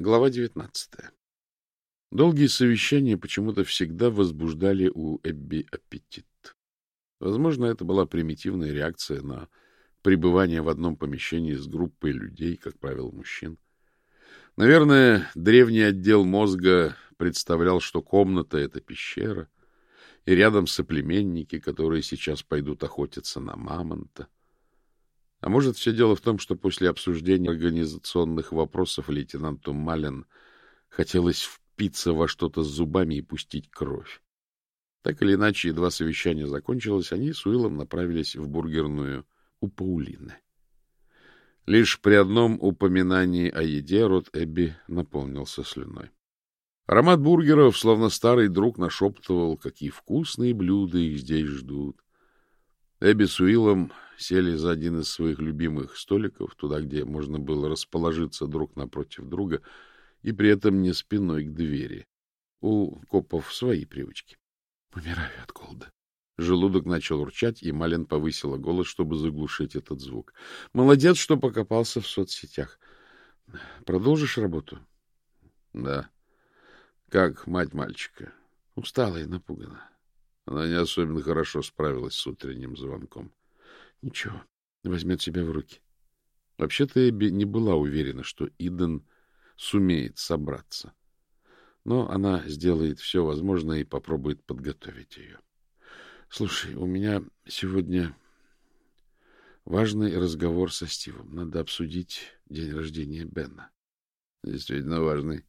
Глава девятнадцатая. Долгие совещания почему-то всегда возбуждали у Эбби аппетит. Возможно, это была примитивная реакция на пребывание в одном помещении с группой людей, как правило, мужчин. Наверное, древний отдел мозга представлял, что комната — это пещера, и рядом соплеменники, которые сейчас пойдут охотиться на мамонта. А может, все дело в том, что после обсуждения организационных вопросов лейтенанту Малин хотелось впиться во что-то с зубами и пустить кровь. Так или иначе, едва совещание закончилось, они с Уиллом направились в бургерную у Паулины. Лишь при одном упоминании о еде рот Эбби наполнился слюной. Аромат бургеров, словно старый друг, нашептывал, какие вкусные блюда их здесь ждут. Эбби с Уиллом сели за один из своих любимых столиков, туда, где можно было расположиться друг напротив друга, и при этом не спиной к двери. У копов свои привычки. Умираю от голода. Желудок начал урчать, и Малин повысила голос, чтобы заглушить этот звук. Молодец, что покопался в соцсетях. Продолжишь работу? Да. Как мать мальчика? Устала и напугана. Она не особенно хорошо справилась с утренним звонком. Ничего, возьмет себя в руки. Вообще-то Эбби не была уверена, что Иден сумеет собраться. Но она сделает все возможное и попробует подготовить ее. Слушай, у меня сегодня важный разговор со Стивом. Надо обсудить день рождения Бена. Действительно важный.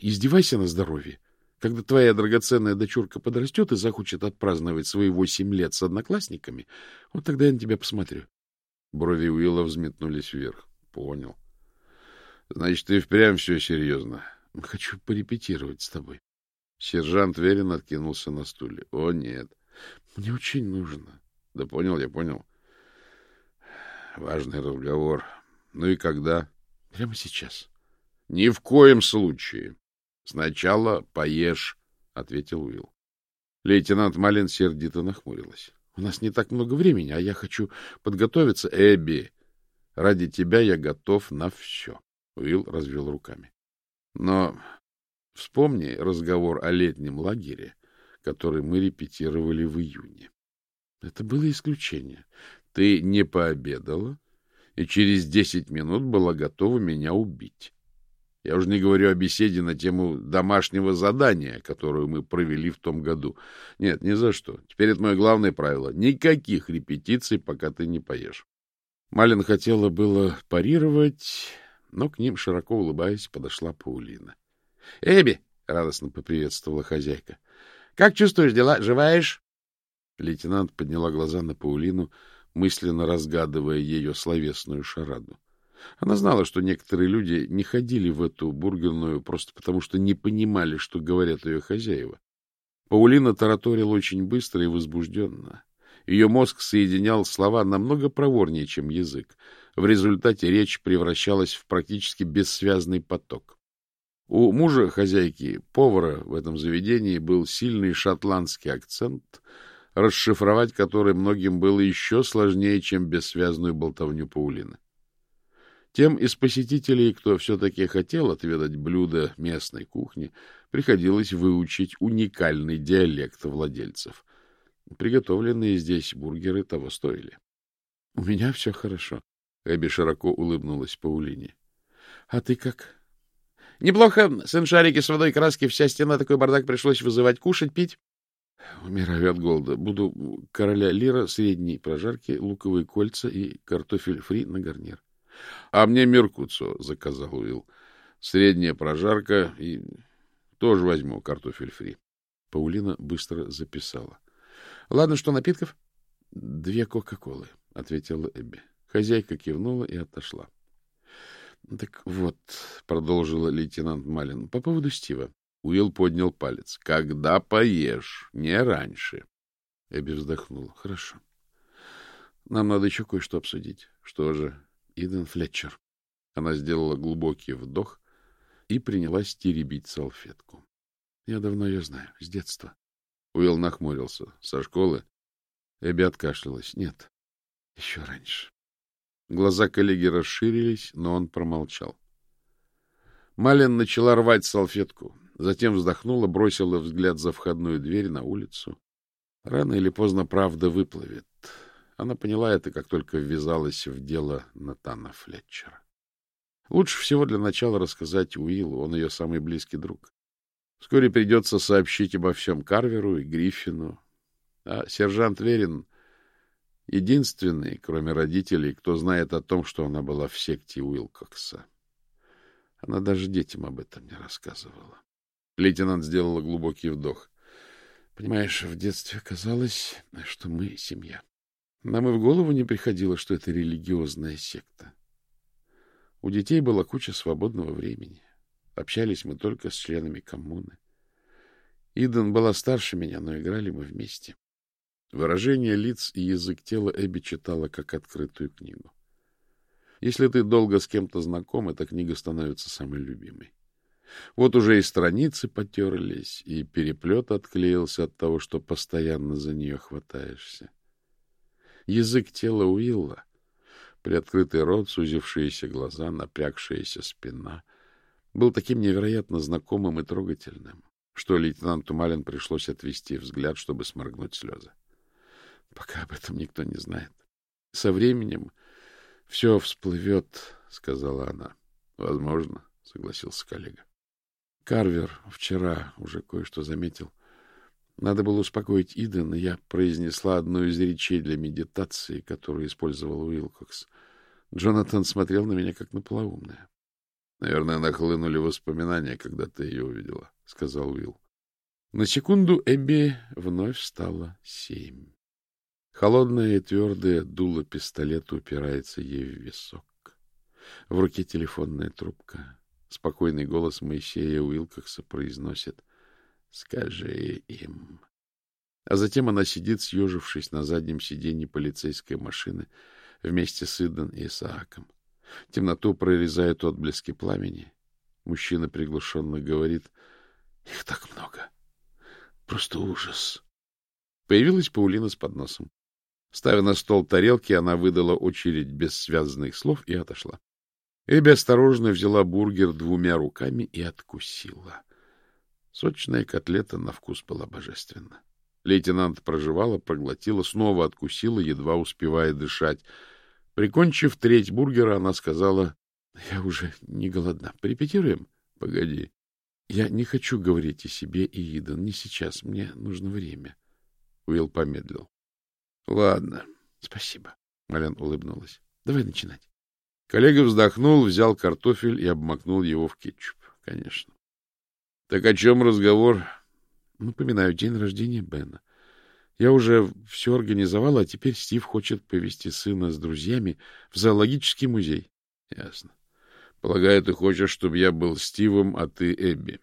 Издевайся на здоровье. Когда твоя драгоценная дочурка подрастет и захочет отпраздновать свои восемь лет с одноклассниками, вот тогда я на тебя посмотрю. Брови Уилла взметнулись вверх. Понял. Значит, ты впрямь все серьезно. Хочу порепетировать с тобой. Сержант Верин откинулся на стуле. О, нет. Мне очень нужно. Да понял, я понял. Важный разговор. Ну и когда? Прямо сейчас. Ни в коем случае. — Сначала поешь, — ответил Уилл. Лейтенант Малин сердито нахмурилась. — У нас не так много времени, а я хочу подготовиться. Эбби, ради тебя я готов на все. Уилл развел руками. — Но вспомни разговор о летнем лагере, который мы репетировали в июне. Это было исключение. Ты не пообедала и через десять минут была готова меня убить. Я уже не говорю о беседе на тему домашнего задания, которую мы провели в том году. Нет, ни за что. Теперь это мое главное правило. Никаких репетиций, пока ты не поешь. Малин хотела было парировать, но к ним, широко улыбаясь, подошла Паулина. — Эбби! — радостно поприветствовала хозяйка. — Как чувствуешь дела? Живаешь? Лейтенант подняла глаза на Паулину, мысленно разгадывая ее словесную шараду. Она знала, что некоторые люди не ходили в эту бургерную просто потому, что не понимали, что говорят ее хозяева. Паулина тараторила очень быстро и возбужденно. Ее мозг соединял слова намного проворнее, чем язык. В результате речь превращалась в практически бессвязный поток. У мужа хозяйки, повара в этом заведении, был сильный шотландский акцент, расшифровать который многим было еще сложнее, чем бессвязную болтовню Паулины. Тем из посетителей, кто все-таки хотел отведать блюда местной кухни, приходилось выучить уникальный диалект владельцев. Приготовленные здесь бургеры того стоили. — У меня все хорошо. Эбби широко улыбнулась Паулине. — А ты как? — Неплохо. Сын шарики с водой краски, вся стена, такой бардак пришлось вызывать, кушать, пить. Умираю от голода. Буду короля лира средней прожарки, луковые кольца и картофель фри на гарнир. — А мне Меркуцо, — заказал Уилл. — Средняя прожарка и тоже возьму картофель фри. Паулина быстро записала. — Ладно, что напитков? — Две Кока-Колы, — ответила Эбби. Хозяйка кивнула и отошла. — Так вот, — продолжила лейтенант Малин, — по поводу Стива. Уилл поднял палец. — Когда поешь, не раньше. Эбби вздохнула. — Хорошо. Нам надо еще кое-что обсудить. — Что же? Иден Флетчер. Она сделала глубокий вдох и принялась теребить салфетку. Я давно ее знаю, с детства. Уилл нахмурился. Со школы? Эбби откашлялась. Нет, еще раньше. Глаза коллеги расширились, но он промолчал. Малин начала рвать салфетку, затем вздохнула, бросила взгляд за входную дверь на улицу. Рано или поздно правда выплывет. Она поняла это, как только ввязалась в дело Натана Флетчера. Лучше всего для начала рассказать Уиллу, он ее самый близкий друг. Вскоре придется сообщить обо всем Карверу и Гриффину. А сержант Верин — единственный, кроме родителей, кто знает о том, что она была в секте Уилкокса. Она даже детям об этом не рассказывала. Лейтенант сделала глубокий вдох. Понимаешь, в детстве казалось, что мы семья. Нам и в голову не приходило, что это религиозная секта. У детей была куча свободного времени. Общались мы только с членами коммуны. Иден была старше меня, но играли мы вместе. Выражение лиц и язык тела Эбби читала как открытую книгу. Если ты долго с кем-то знаком, эта книга становится самой любимой. Вот уже и страницы потерлись, и переплет отклеился от того, что постоянно за нее хватаешься. Язык тела Уилла, приоткрытый рот, сузившиеся глаза, напрягшаяся спина, был таким невероятно знакомым и трогательным, что лейтенанту Малин пришлось отвести взгляд, чтобы сморгнуть слезы. Пока об этом никто не знает. Со временем все всплывет, — сказала она. — Возможно, — согласился коллега. Карвер вчера уже кое-что заметил. Надо было успокоить Иден, и я произнесла одну из речей для медитации, которую использовал Уилкокс. Джонатан смотрел на меня, как на полоумное. — Наверное, нахлынули воспоминания, когда ты ее увидела, — сказал Уилл. На секунду Эбби вновь стало семь. Холодное и твердое дуло пистолета упирается ей в висок. В руке телефонная трубка. Спокойный голос Моисея Уилкокса произносит «Скажи им». А затем она сидит, съежившись на заднем сиденье полицейской машины вместе с Иден и Исааком. Темноту прорезают отблески пламени. Мужчина приглушенно говорит «Их так много! Просто ужас!» Появилась Паулина с подносом. Ставя на стол тарелки, она выдала очередь без связанных слов и отошла. Эбби осторожно взяла бургер двумя руками и откусила. Сочная котлета на вкус была божественна. Лейтенант проживала, проглотила, снова откусила, едва успевая дышать. Прикончив треть бургера, она сказала, — Я уже не голодна. Порепетируем? — Погоди. Я не хочу говорить о себе и Иден. Не сейчас. Мне нужно время. Уилл помедлил. — Ладно. — Спасибо. Мален улыбнулась. — Давай начинать. Коллега вздохнул, взял картофель и обмакнул его в кетчуп. Конечно. — Так о чем разговор? — Напоминаю, день рождения Бена. Я уже все организовала, а теперь Стив хочет повезти сына с друзьями в зоологический музей. — Ясно. Полагаю, ты хочешь, чтобы я был Стивом, а ты Эбби.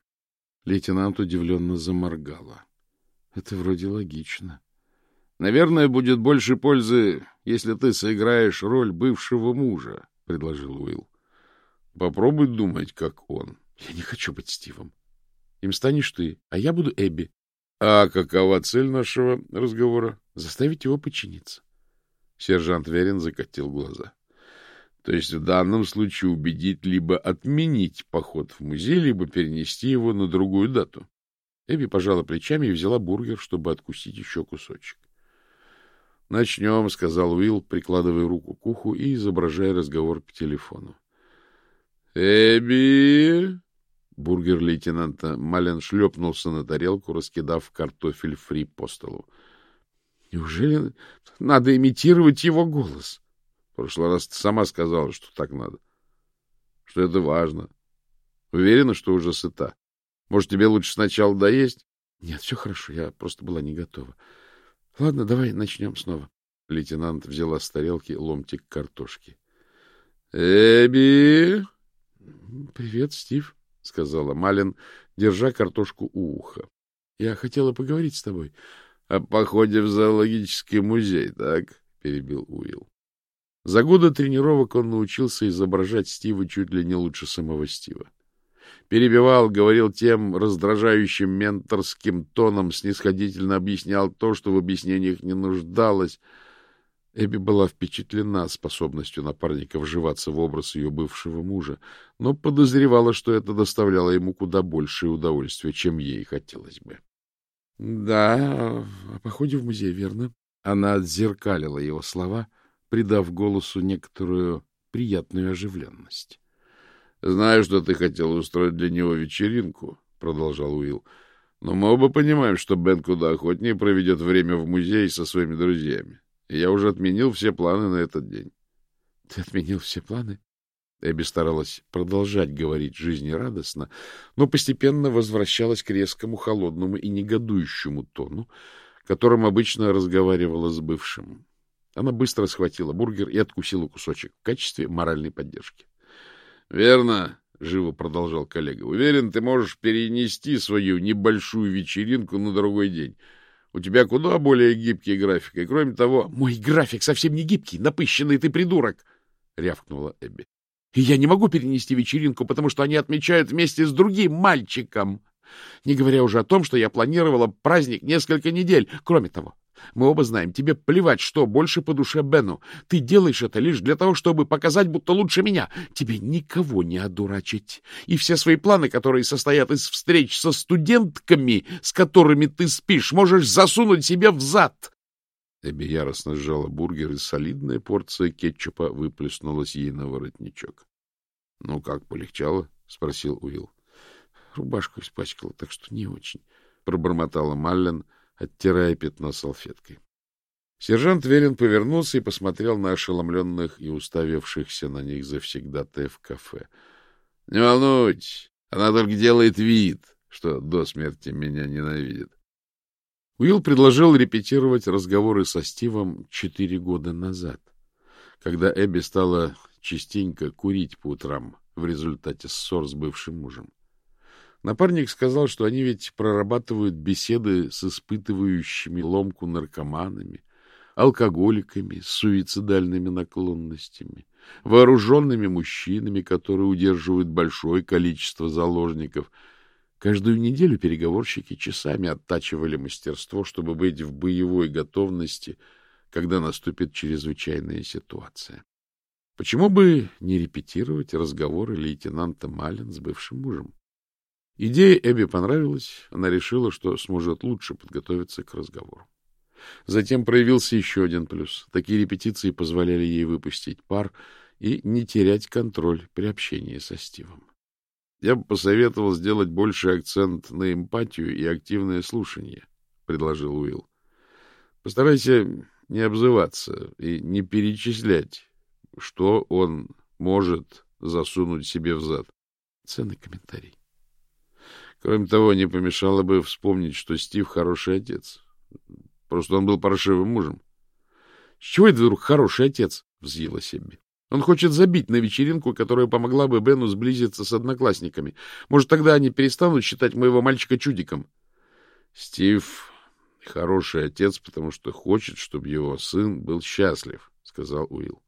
Лейтенант удивленно заморгала. — Это вроде логично. — Наверное, будет больше пользы, если ты сыграешь роль бывшего мужа, предложил Уилл. Попробуй думать, как он. Я не хочу быть Стивом. Им станешь ты, а я буду Эбби. А какова цель нашего разговора? Заставить его подчиниться. Сержант Верин закатил глаза. То есть в данном случае убедить либо отменить поход в музей, либо перенести его на другую дату. Эбби пожала плечами и взяла бургер, чтобы откусить еще кусочек. — Начнем, — сказал Уилл, прикладывая руку к уху и изображая разговор по телефону. — Эбби! Бургер лейтенанта Мален шлепнулся на тарелку, раскидав картофель фри по столу. — Неужели надо имитировать его голос? В прошлый раз ты сама сказала, что так надо. Что это важно. Уверена, что уже сыта. Может, тебе лучше сначала доесть? — Нет, все хорошо, я просто была не готова. —— Ладно, давай начнем снова. Лейтенант взяла с тарелки ломтик картошки. — Эбби! — Привет, Стив, — сказала Малин, держа картошку у уха. — Я хотела поговорить с тобой. — О походе в зоологический музей, так? — перебил Уилл. За годы тренировок он научился изображать Стива чуть ли не лучше самого Стива перебивал, говорил тем раздражающим менторским тоном, снисходительно объяснял то, что в объяснениях не нуждалось. Эбби была впечатлена способностью напарника вживаться в образ ее бывшего мужа, но подозревала, что это доставляло ему куда большее удовольствие, чем ей хотелось бы. — Да, о походе в музей, верно? Она отзеркалила его слова, придав голосу некоторую приятную оживленность. — Знаю, что ты хотел устроить для него вечеринку, — продолжал Уилл. — Но мы оба понимаем, что Бен куда охотнее проведет время в музее со своими друзьями. Я уже отменил все планы на этот день. — Ты отменил все планы? Эбби старалась продолжать говорить жизнерадостно, но постепенно возвращалась к резкому, холодному и негодующему тону, которым обычно разговаривала с бывшим. Она быстро схватила бургер и откусила кусочек в качестве моральной поддержки. — Верно, — живо продолжал коллега. — Уверен, ты можешь перенести свою небольшую вечеринку на другой день. У тебя куда более гибкий график. И кроме того... — Мой график совсем не гибкий, напыщенный ты придурок! — рявкнула Эбби. — И я не могу перенести вечеринку, потому что они отмечают вместе с другим мальчиком. Не говоря уже о том, что я планировала праздник несколько недель. Кроме того, мы оба знаем, тебе плевать, что больше по душе Бену. Ты делаешь это лишь для того, чтобы показать, будто лучше меня. Тебе никого не одурачить. И все свои планы, которые состоят из встреч со студентками, с которыми ты спишь, можешь засунуть себе в зад. Эбби яростно сжала бургер, и солидная порция кетчупа выплеснулась ей на воротничок. — Ну как, полегчало? — спросил Уилл. — Рубашку испачкала, так что не очень, — пробормотала Маллен, — оттирая пятно салфеткой. Сержант Верин повернулся и посмотрел на ошеломленных и уставившихся на них завсегдатаев в кафе. — Не волнуйтесь, она только делает вид, что до смерти меня ненавидит. Уилл предложил репетировать разговоры со Стивом четыре года назад, когда Эбби стала частенько курить по утрам в результате ссор с бывшим мужем. Напарник сказал, что они ведь прорабатывают беседы с испытывающими ломку наркоманами, алкоголиками с суицидальными наклонностями, вооруженными мужчинами, которые удерживают большое количество заложников. Каждую неделю переговорщики часами оттачивали мастерство, чтобы быть в боевой готовности, когда наступит чрезвычайная ситуация. Почему бы не репетировать разговоры лейтенанта Малин с бывшим мужем? Идея Эбби понравилась, она решила, что сможет лучше подготовиться к разговору. Затем проявился еще один плюс. Такие репетиции позволяли ей выпустить пар и не терять контроль при общении со Стивом. Я бы посоветовал сделать больший акцент на эмпатию и активное слушание, — предложил Уилл. Постарайся не обзываться и не перечислять, что он может засунуть себе в зад. Ценный комментарий. Кроме того, не помешало бы вспомнить, что Стив хороший отец. Просто он был паршивым мужем. — С чего это вдруг хороший отец? — взъела Себби. — Он хочет забить на вечеринку, которая помогла бы Бену сблизиться с одноклассниками. Может, тогда они перестанут считать моего мальчика чудиком? — Стив хороший отец, потому что хочет, чтобы его сын был счастлив, — сказал Уилл.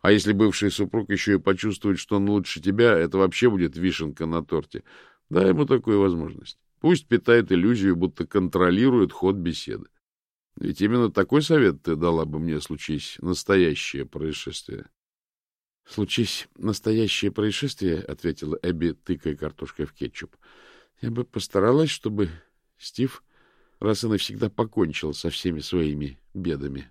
А если бывший супруг еще и почувствует, что он лучше тебя, это вообще будет вишенка на торте. Дай ему такую возможность. Пусть питает иллюзию, будто контролирует ход беседы. Ведь именно такой совет ты дала бы мне, случись настоящее происшествие. — Случись настоящее происшествие, — ответила Эбби, тыкая картошкой в кетчуп, — я бы постаралась, чтобы Стив раз и навсегда покончил со всеми своими бедами.